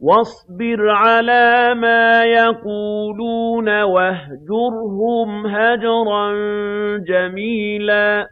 وَاصْبِرْ عَلَىٰ مَا يَقُولُونَ وَاهْجُرْهُمْ هَجْرًا جَمِيلًا